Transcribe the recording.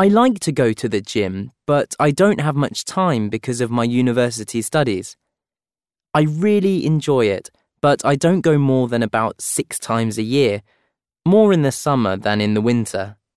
I like to go to the gym, but I don't have much time because of my university studies. I really enjoy it, but I don't go more than about six times a year, more in the summer than in the winter.